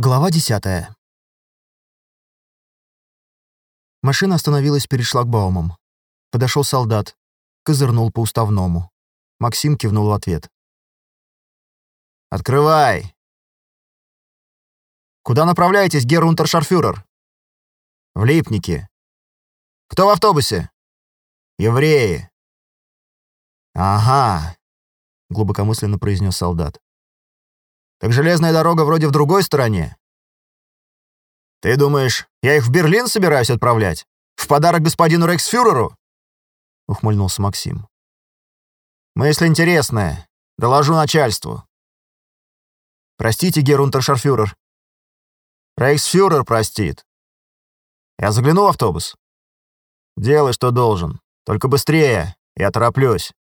Глава 10. Машина остановилась перед шлагбаумом. Подошел солдат, козырнул по уставному. Максим кивнул в ответ. «Открывай!» «Куда направляетесь, герр унтершарфюрер?» «В Липники». «Кто в автобусе?» «Евреи». «Ага», — глубокомысленно произнес солдат. Так железная дорога вроде в другой стороне. Ты думаешь, я их в Берлин собираюсь отправлять? В подарок господину Рейхсфюреру?» Ухмыльнулся Максим. «Мысль интересная. Доложу начальству». «Простите, Герунтершарфюрер». «Рейхсфюрер простит». «Я загляну в автобус?» «Делай, что должен. Только быстрее. Я тороплюсь».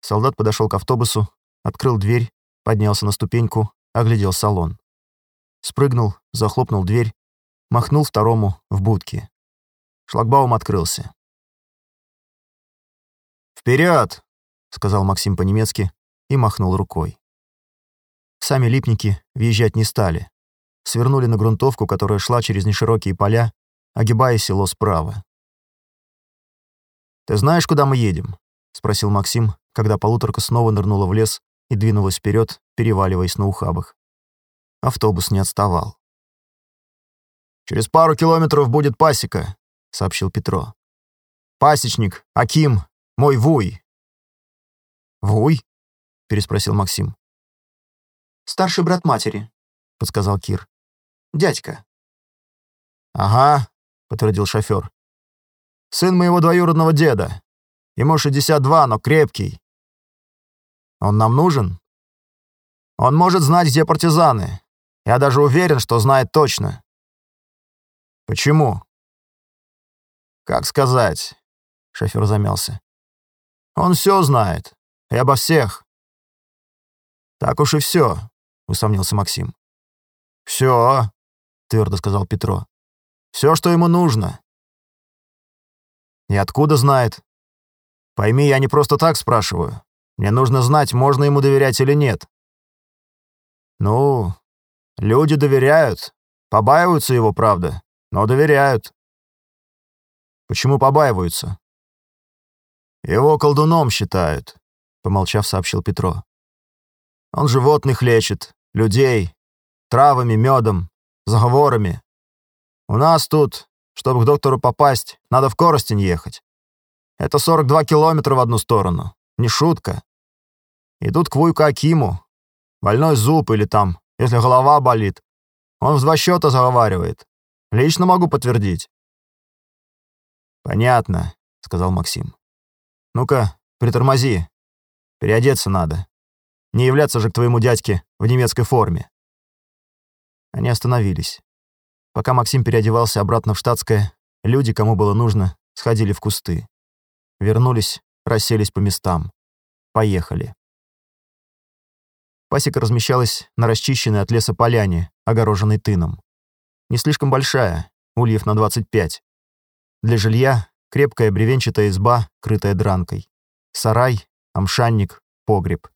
Солдат подошел к автобусу, открыл дверь поднялся на ступеньку, оглядел салон. Спрыгнул, захлопнул дверь, махнул второму в будке. Шлагбаум открылся. «Вперед!» — сказал Максим по-немецки и махнул рукой. Сами липники въезжать не стали. Свернули на грунтовку, которая шла через неширокие поля, огибая село справа. «Ты знаешь, куда мы едем?» — спросил Максим, когда полуторка снова нырнула в лес и двинулась вперед, переваливаясь на ухабах. Автобус не отставал. «Через пару километров будет пасека», — сообщил Петро. «Пасечник, Аким, мой вуй». «Вуй?» — переспросил Максим. «Старший брат матери», — подсказал Кир. «Дядька». «Ага», — подтвердил шофер. «Сын моего двоюродного деда. Ему 62, но крепкий. Он нам нужен? Он может знать, где партизаны. Я даже уверен, что знает точно. Почему? Как сказать? Шофер замялся. Он все знает. И обо всех. Так уж и все, усомнился Максим. Все, твердо сказал Петро. Все, что ему нужно. И откуда знает? Пойми, я не просто так спрашиваю. Мне нужно знать, можно ему доверять или нет. Ну, люди доверяют. Побаиваются его, правда, но доверяют. Почему побаиваются? Его колдуном считают, помолчав, сообщил Петро. Он животных лечит, людей, травами, медом, заговорами. У нас тут, чтобы к доктору попасть, надо в Коростень ехать. Это 42 километра в одну сторону. Не шутка. Идут к Вуйку Акиму. Больной зуб или там, если голова болит. Он в два счета заговаривает. Лично могу подтвердить. «Понятно», — сказал Максим. «Ну-ка, притормози. Переодеться надо. Не являться же к твоему дядьке в немецкой форме». Они остановились. Пока Максим переодевался обратно в штатское, люди, кому было нужно, сходили в кусты. Вернулись, расселись по местам. Поехали. Пасека размещалась на расчищенной от леса поляне, огороженной тыном. Не слишком большая, ульев на 25. Для жилья — крепкая бревенчатая изба, крытая дранкой. Сарай, амшанник, погреб.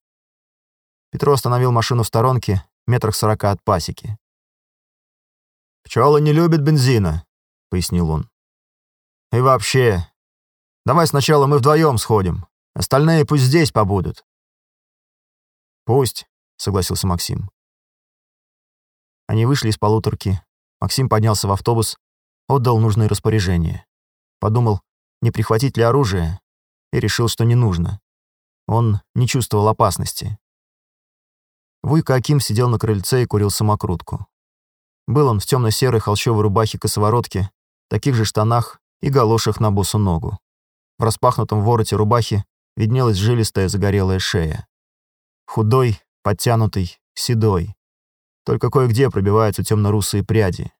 Петро остановил машину в сторонке, метрах сорока от пасеки. «Пчелы не любят бензина», — пояснил он. «И вообще, давай сначала мы вдвоем сходим, остальные пусть здесь побудут». «Пусть», — согласился Максим. Они вышли из полуторки. Максим поднялся в автобус, отдал нужные распоряжения. Подумал, не прихватить ли оружие, и решил, что не нужно. Он не чувствовал опасности. Вуйка Аким сидел на крыльце и курил самокрутку. Был он в темно-серой холщовой рубахе косоворотке, таких же штанах и галошах на босу ногу. В распахнутом вороте рубахи виднелась жилистая загорелая шея. Худой, подтянутый, седой. Только кое-где пробиваются темно-русые пряди.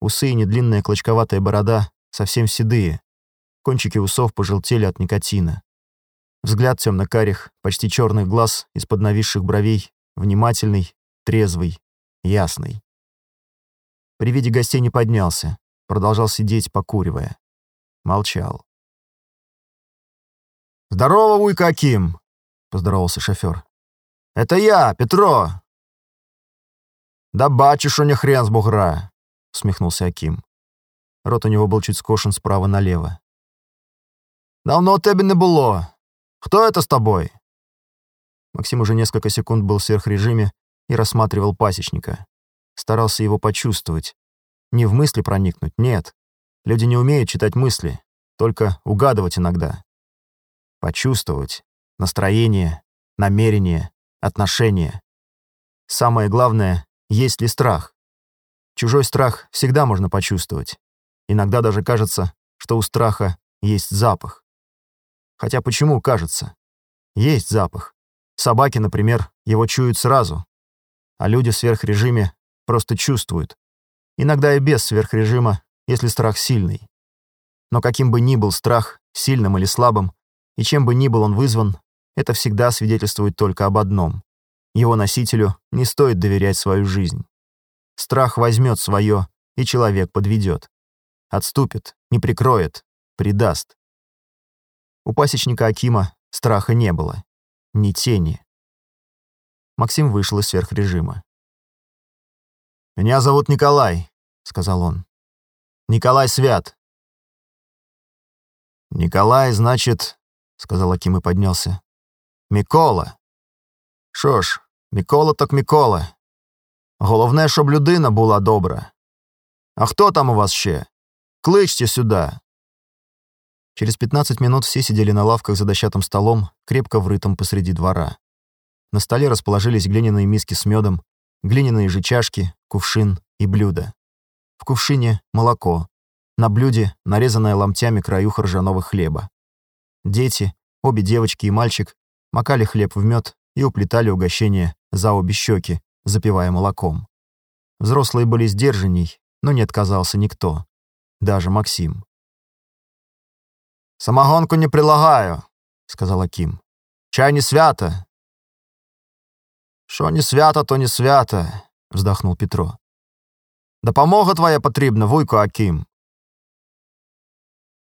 Усы и недлинная клочковатая борода совсем седые. Кончики усов пожелтели от никотина. Взгляд темно-карих, почти черных глаз из-под нависших бровей, внимательный, трезвый, ясный. При виде гостей не поднялся, продолжал сидеть, покуривая. Молчал. «Здорово, Уйка Аким!» — поздоровался шофер. «Это я, Петро!» Да бачу, що не хрен з бугра, усмехнулся Аким. Рот у него был чуть скошен справа налево. Давно тебе не было. Кто это с тобой? Максим уже несколько секунд был в сверхрежиме и рассматривал пасечника. Старался его почувствовать. Не в мысли проникнуть, нет. Люди не умеют читать мысли, только угадывать иногда. Почувствовать. Настроение, намерение, отношение. Самое главное, есть ли страх. Чужой страх всегда можно почувствовать. Иногда даже кажется, что у страха есть запах. Хотя почему кажется? Есть запах. Собаки, например, его чуют сразу. А люди в сверхрежиме просто чувствуют. Иногда и без сверхрежима, если страх сильный. Но каким бы ни был страх, сильным или слабым, и чем бы ни был он вызван, это всегда свидетельствует только об одном. Его носителю не стоит доверять свою жизнь. Страх возьмет свое, и человек подведет. Отступит, не прикроет, предаст. У пасечника Акима страха не было. Ни тени. Максим вышел из сверхрежима. «Меня зовут Николай», — сказал он. «Николай Свят». «Николай, значит», — сказал Аким и поднялся. «Микола. Що ж, Микола так Микола. Головне, щоб людина була добра. А хто там у вас ще? Кличте сюда». Через 15 минут все сидели на лавках за дощатым столом, крепко врытым посреди двора. На столе расположились глиняные миски с медом, глиняные же чашки, кувшин и блюдо. В кувшине — молоко, на блюде — нарезанная ломтями краюха ржаного хлеба. Дети, обе девочки и мальчик, макали хлеб в мед и уплетали угощение за обе щеки, запивая молоком. Взрослые были сдержанней, но не отказался никто, даже Максим. «Самогонку не прилагаю», — сказал Аким. «Чай не свято». «Що не свято, то не свято», — вздохнул Петро. «Допомога твоя потрібна, вуйко Аким».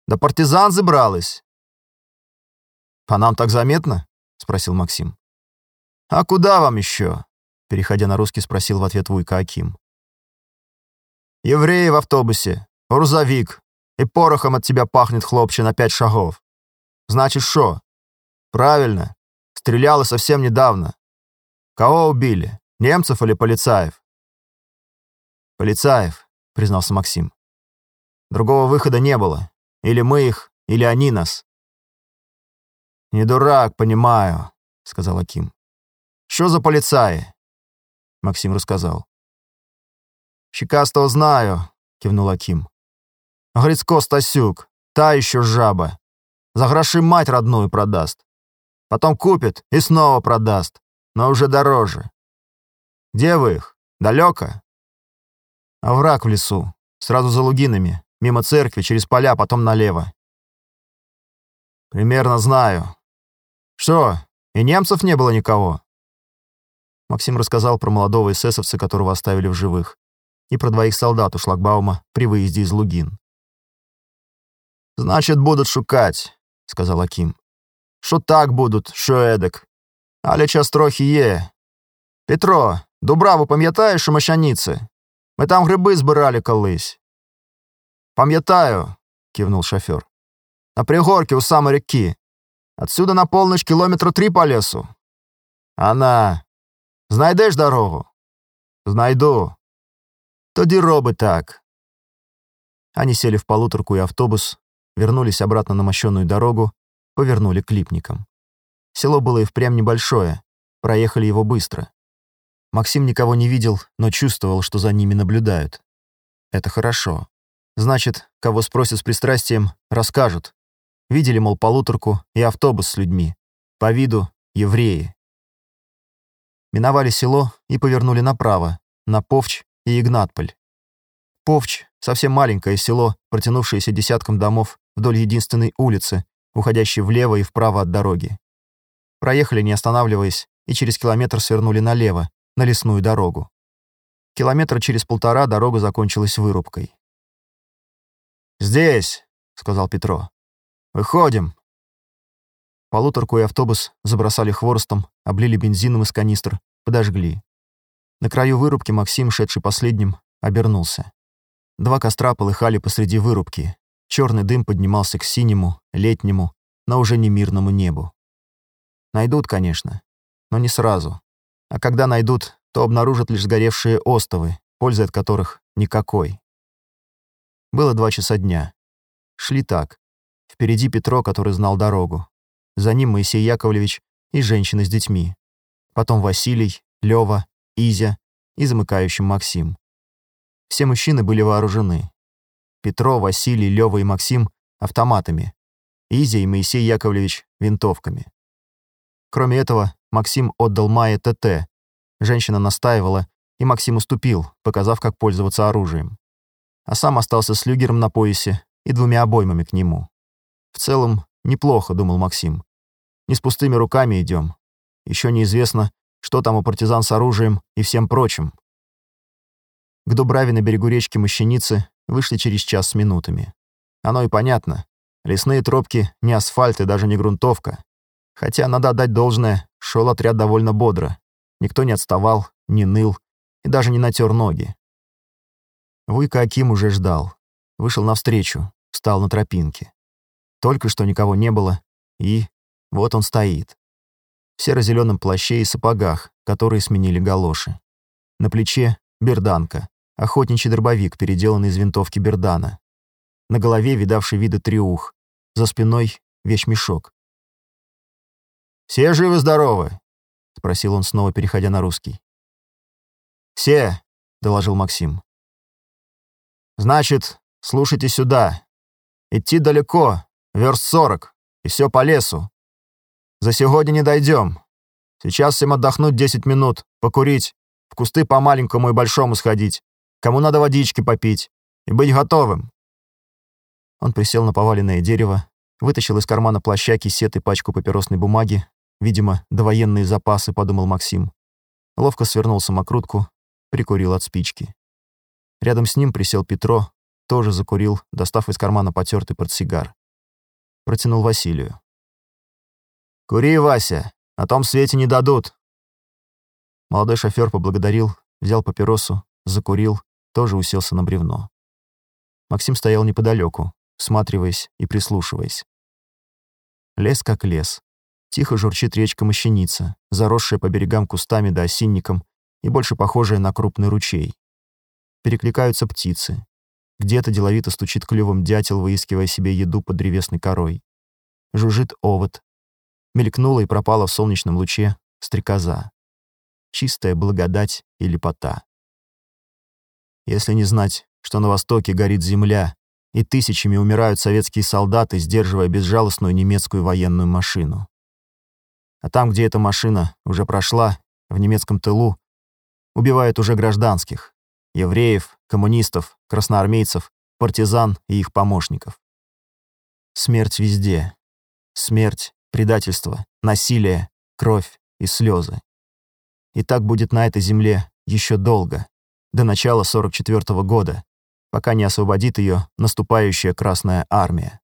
«Да партизан зібрались». «По нам так заметно?» — спросил Максим. «А куда вам еще?» — переходя на русский, спросил в ответ Вуйка Аким. «Евреи в автобусе, грузовик, и порохом от тебя пахнет, хлопче, на пять шагов. Значит, что? Правильно, стреляли совсем недавно. Кого убили, немцев или полицаев?» «Полицаев», — признался Максим. «Другого выхода не было. Или мы их, или они нас». «Не дурак, понимаю», — сказал Аким. «Что за полицаи?» Максим рассказал. «Щекастого знаю», — кивнул Аким. «Грицко Стасюк, та еще жаба. За гроши мать родную продаст. Потом купит и снова продаст, но уже дороже. Где вы их? Далеко?» «Овраг в лесу, сразу за лугинами, мимо церкви, через поля, потом налево». «Примерно знаю. Что, и немцев не было никого?» Максим рассказал про молодого эсэсовца, которого оставили в живых, и про двоих солдат у шлагбаума при выезде из Лугин. «Значит, будут шукать», — сказал Аким. «Що так будуть, що едак. Але час трохи є. Петро, Дубраву пам'ятаєш у Мощаніці? Ми там гриби збирали колись». «Пам'ятаю», — кивнул шофер. «На пригорке у самой реки. Отсюда на полночь километра три по лесу. Она. Знайдеш дорогу? Знайду. Тоді роби так. Они сели в полуторку и автобус, вернулись обратно на мощенную дорогу, повернули к Липникам. Село было и впрямь небольшое, проехали его быстро. Максим никого не видел, но чувствовал, что за ними наблюдают. Это хорошо. Значит, кого спросят с пристрастием, расскажут. Видели, мол, полуторку и автобус с людьми. По виду — евреи. Миновали село и повернули направо, на Повч и Игнатполь. Повч — совсем маленькое село, протянувшееся десятком домов вдоль единственной улицы, уходящей влево и вправо от дороги. Проехали, не останавливаясь, и через километр свернули налево, на лесную дорогу. Километра через полтора дорога закончилась вырубкой. «Здесь», — сказал Петро. «Выходим». Полуторку и автобус забросали хворостом, облили бензином из канистр, подожгли. На краю вырубки Максим, шедший последним, обернулся. Два костра полыхали посреди вырубки. Черный дым поднимался к синему, летнему, но уже не мирному небу. Найдут, конечно, но не сразу. А когда найдут, то обнаружат лишь сгоревшие остовы, пользы от которых никакой. Было два часа дня. Шли так. Впереди Петро, который знал дорогу. За ним Моисей Яковлевич и женщины с детьми. Потом Василий, Лёва, Изя и замыкающим Максим. Все мужчины были вооружены. Петро, Василий, Лёва и Максим — автоматами. Изя и Моисей Яковлевич — винтовками. Кроме этого, Максим отдал Майе ТТ. Женщина настаивала, и Максим уступил, показав, как пользоваться оружием. А сам остался с люгером на поясе и двумя обоймами к нему. В целом, неплохо, думал Максим. Не с пустыми руками идем. Еще неизвестно, что там у партизан с оружием и всем прочим. К Дубраве на берегу речки Мощеницы вышли через час с минутами. Оно и понятно. Лесные тропки не асфальт и даже не грунтовка. Хотя, надо отдать должное, шел отряд довольно бодро. Никто не отставал, не ныл и даже не натер ноги. Вуйка Аким уже ждал. Вышел навстречу, встал на тропинке. Только что никого не было, и вот он стоит в серо-зеленом плаще и сапогах, которые сменили галоши. На плече — берданка, охотничий дробовик, переделанный из винтовки бердана. На голове видавший виды триух, за спиной — вещмешок. «Все живы-здоровы?» — спросил он снова, переходя на русский. «Все», — доложил Максим. «Значит, слушайте сюда. Идти далеко, верст сорок, и все по лесу. За сегодня не дойдем. Сейчас всем отдохнуть 10 минут, покурить, в кусты по маленькому и большому сходить, кому надо водички попить, и быть готовым». Он присел на поваленное дерево, вытащил из кармана плаща кисет и пачку папиросной бумаги, видимо, довоенные запасы, подумал Максим. Ловко свернул самокрутку, прикурил от спички. Рядом с ним присел Петро, тоже закурил, достав из кармана потертый портсигар. Протянул Василию. «Кури, Вася, о том свете не дадут». Молодой шофер поблагодарил, взял папиросу, закурил, тоже уселся на бревно. Максим стоял неподалеку, всматриваясь и прислушиваясь. Лес как лес. Тихо журчит речка Мощеница, заросшая по берегам кустами да осинником и больше похожая на крупный ручей. Перекликаются птицы. Где-то деловито стучит клювом дятел, выискивая себе еду под древесной корой. Жужжит овод, мелькнула и пропала в солнечном луче стрекоза. Чистая благодать и лепота. Если не знать, что на востоке горит земля, и тысячами умирают советские солдаты, сдерживая безжалостную немецкую военную машину. А там, где эта машина уже прошла, в немецком тылу, убивают уже гражданских, евреев, коммунистов, красноармейцев, партизан и их помощников. Смерть везде. Смерть предательство, насилие, кровь и слезы. И так будет на этой земле еще долго, до начала 44 -го года, пока не освободит ее наступающая Красная Армия.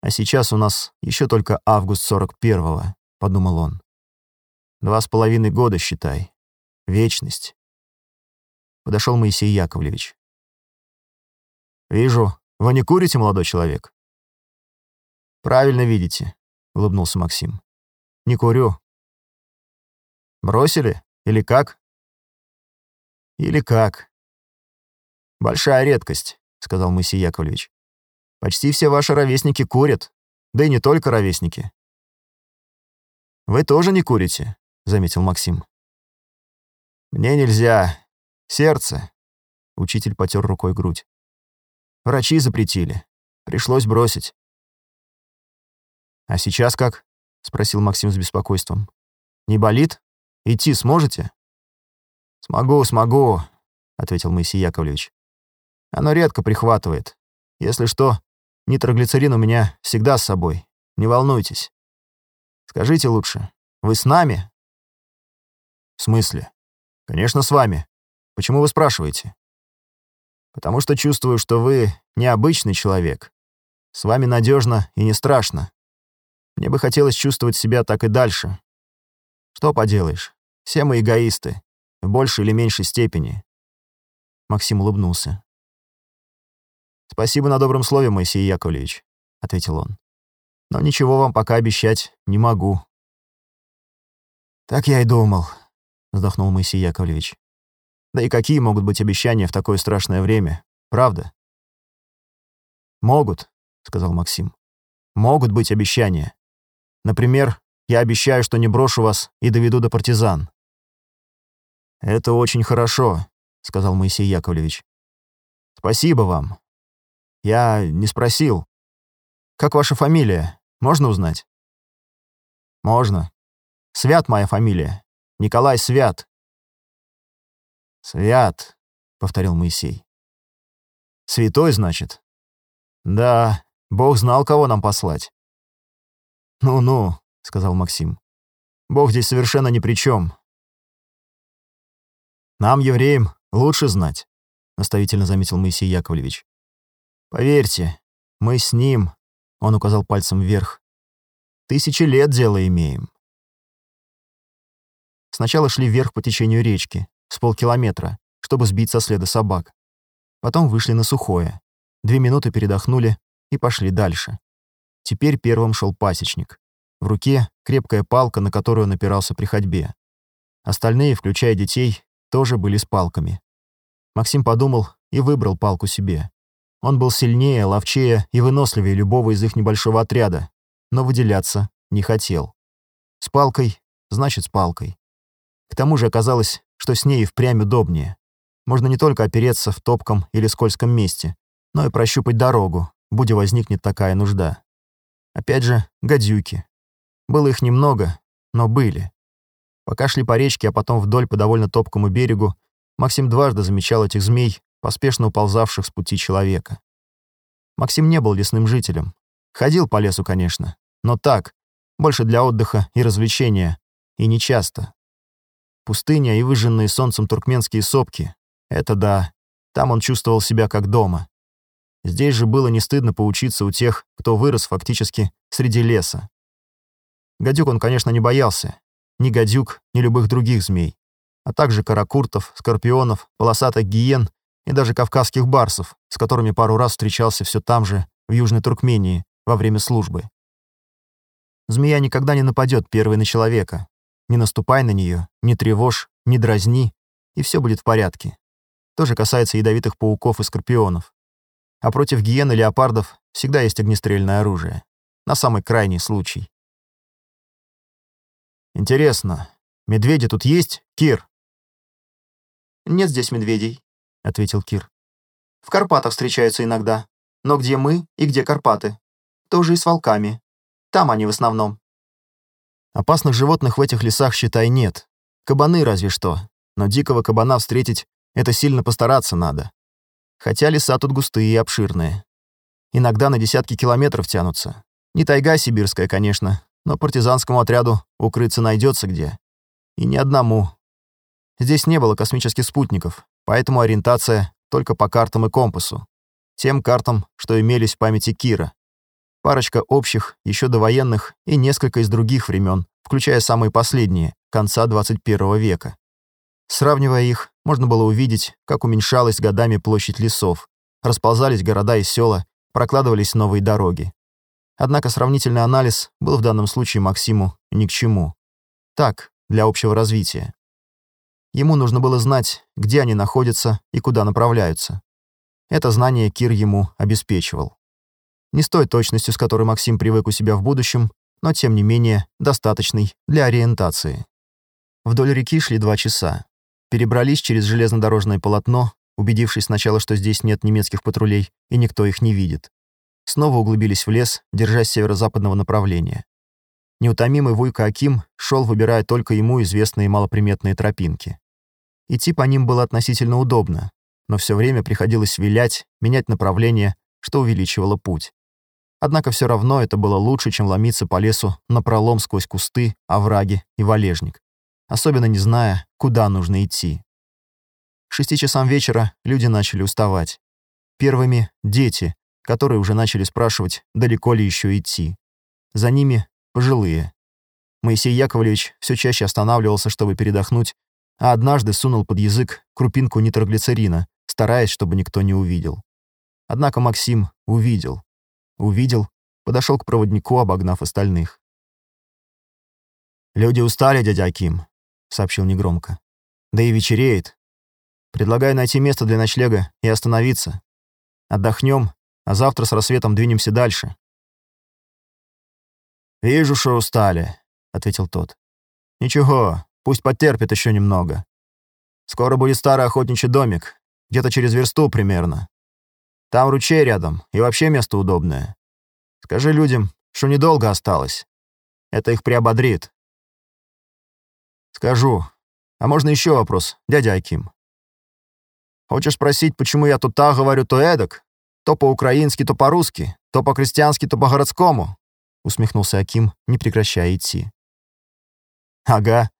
А сейчас у нас еще только август 41-го, подумал он. Два с половиной года, считай. Вечность. Подошел Моисей Яковлевич. «Вижу, вы не курите, молодой человек?» «Правильно видите улыбнулся Максим. «Не курю». «Бросили? Или как?» «Или как?» «Большая редкость», — сказал Моисей Яковлевич. «Почти все ваши ровесники курят, да и не только ровесники». «Вы тоже не курите», — заметил Максим. «Мне нельзя. Сердце». Учитель потер рукой грудь. «Врачи запретили. Пришлось бросить». «А сейчас как?» — спросил Максим с беспокойством. «Не болит? Идти сможете?» «Смогу, смогу», — ответил Моисей Яковлевич. «Оно редко прихватывает. Если что, нитроглицерин у меня всегда с собой. Не волнуйтесь. Скажите лучше, вы с нами?» «В смысле?» «Конечно, с вами. Почему вы спрашиваете?» «Потому что чувствую, что вы необычный человек. С вами надежно и не страшно. Мне бы хотелось чувствовать себя так и дальше. Что поделаешь, все мы эгоисты. в большей или меньшей степени. Максим улыбнулся. «Спасибо на добром слове, Моисей Яковлевич», — ответил он. «Но ничего вам пока обещать не могу». «Так я и думал», — вздохнул Моисей Яковлевич. «Да и какие могут быть обещания в такое страшное время, правда?» «Могут», — сказал Максим. «Могут быть обещания. Например, я обещаю, что не брошу вас и доведу до партизан». «Это очень хорошо», — сказал Моисей Яковлевич. «Спасибо вам. Я не спросил. Как ваша фамилия? Можно узнать?» «Можно. Свят моя фамилия. Николай Свят». «Свят», — повторил Моисей. «Святой, значит?» «Да, Бог знал, кого нам послать». «Ну-ну», — сказал Максим. «Бог здесь совершенно ни при чем. Нам, евреям, лучше знать», — наставительно заметил Моисей Яковлевич. «Поверьте, мы с ним», — он указал пальцем вверх, «тысячи лет дело имеем». Сначала шли вверх по течению речки, с полкилометра, чтобы сбить со следа собак. Потом вышли на сухое. Две минуты передохнули и пошли дальше. Теперь первым шел пасечник. В руке крепкая палка, на которую он опирался при ходьбе. Остальные, включая детей, тоже были с палками. Максим подумал и выбрал палку себе. Он был сильнее, ловчее и выносливее любого из их небольшого отряда, но выделяться не хотел. С палкой, значит, с палкой. К тому же оказалось, что с ней впрямь удобнее. Можно не только опереться в топком или скользком месте, но и прощупать дорогу, будь возникнет такая нужда. Опять же, гадюки. Было их немного, но были. Пока шли по речке, а потом вдоль по довольно топкому берегу, Максим дважды замечал этих змей, поспешно уползавших с пути человека. Максим не был лесным жителем. Ходил по лесу, конечно, но так, больше для отдыха и развлечения, и нечасто. Пустыня и выжженные солнцем туркменские сопки — это да, там он чувствовал себя как дома. Здесь же было не стыдно поучиться у тех, кто вырос фактически среди леса. Гадюк он, конечно, не боялся, ни гадюк, ни любых других змей, а также каракуртов, скорпионов, полосатых гиен и даже кавказских барсов, с которыми пару раз встречался все там же, в Южной Туркмении, во время службы. Змея никогда не нападет первой на человека. Не наступай на нее, не тревожь, не дразни, и все будет в порядке. То же касается ядовитых пауков и скорпионов. А против гиен и леопардов всегда есть огнестрельное оружие. На самый крайний случай. «Интересно, медведи тут есть, Кир?» «Нет здесь медведей», — ответил Кир. «В Карпатах встречаются иногда. Но где мы и где Карпаты? Тоже и с волками. Там они в основном». Опасных животных в этих лесах, считай, нет. Кабаны разве что. Но дикого кабана встретить — это сильно постараться надо. Хотя леса тут густые и обширные. Иногда на десятки километров тянутся. Не тайга сибирская, конечно, но партизанскому отряду укрыться найдется где. И ни одному. Здесь не было космических спутников, поэтому ориентация только по картам и компасу. Тем картам, что имелись в памяти Кира. Парочка общих, еще довоенных, и несколько из других времен, включая самые последние, конца 21 века. Сравнивая их, можно было увидеть, как уменьшалась годами площадь лесов, расползались города и села, прокладывались новые дороги. Однако сравнительный анализ был в данном случае Максиму ни к чему. Так, для общего развития. Ему нужно было знать, где они находятся и куда направляются. Это знание Кир ему обеспечивал. Не с той точностью, с которой Максим привык у себя в будущем, но, тем не менее, достаточный для ориентации. Вдоль реки шли два часа. Перебрались через железнодорожное полотно, убедившись сначала, что здесь нет немецких патрулей и никто их не видит снова углубились в лес, держась северо-западного направления. Неутомимый Вуйка Аким шел, выбирая только ему известные малоприметные тропинки. Идти по ним было относительно удобно, но все время приходилось вилять, менять направление, что увеличивало путь. Однако все равно это было лучше, чем ломиться по лесу напролом сквозь кусты, овраги и валежник, особенно не зная, куда нужно идти. К шести часам вечера люди начали уставать. Первыми — дети, которые уже начали спрашивать, далеко ли еще идти. За ними — пожилые. Моисей Яковлевич все чаще останавливался, чтобы передохнуть, а однажды сунул под язык крупинку нитроглицерина, стараясь, чтобы никто не увидел. Однако Максим увидел. Увидел, подошел к проводнику, обогнав остальных. «Люди устали, дядя Аким», — сообщил негромко. «Да и вечереет. Предлагаю найти место для ночлега и остановиться. Отдохнем, а завтра с рассветом двинемся дальше». «Вижу, что устали», — ответил тот. «Ничего, пусть потерпит еще немного. Скоро будет старый охотничий домик, где-то через версту примерно. Там ручей рядом, и вообще место удобное. Скажи людям, что недолго осталось. Это их приободрит. Скажу. А можно еще вопрос, дядя Аким? Хочешь спросить, почему я то так говорю, то эдак? То по-украински, то по-русски, то по-крестьянски, то по-городскому? Усмехнулся Аким, не прекращая идти. Ага,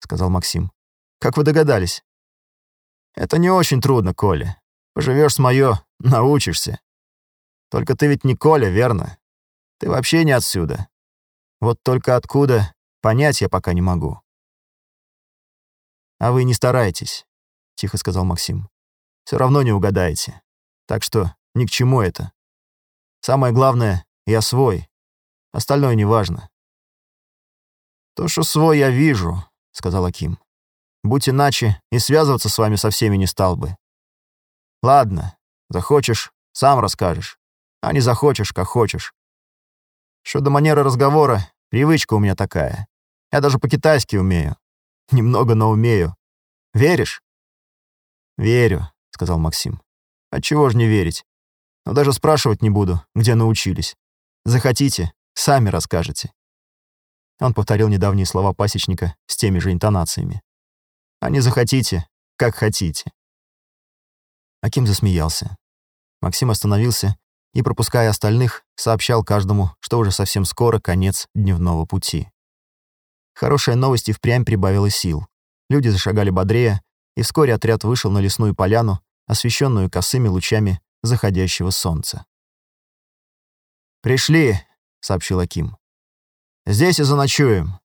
сказал Максим. Как вы догадались? Это не очень трудно, Коля. Поживешь с моё, научишься. Только ты ведь не Коля, верно? Ты вообще не отсюда. Вот только откуда, понять я пока не могу. «А вы не старайтесь», — тихо сказал Максим. «Все равно не угадаете. Так что ни к чему это. Самое главное, я свой. Остальное не важно». «То, что свой, я вижу», — сказал Аким. «Будь иначе, и связываться с вами со всеми не стал бы. Ладно, захочешь, сам расскажешь. А не захочешь, как хочешь. Что до манеры разговора, привычка у меня такая. Я даже по-китайски умею. Немного, но умею. Веришь?» «Верю», — сказал Максим. «Отчего ж не верить? Но даже спрашивать не буду, где научились. Захотите, сами расскажете». Он повторил недавние слова пасечника с теми же интонациями. «А не захотите, как хотите». Аким засмеялся. Максим остановился и, пропуская остальных, сообщал каждому, что уже совсем скоро конец дневного пути. Хорошая новость и впрямь прибавила сил. Люди зашагали бодрее, и вскоре отряд вышел на лесную поляну, освещенную косыми лучами заходящего солнца. «Пришли», — сообщил Аким. «Здесь и заночуем.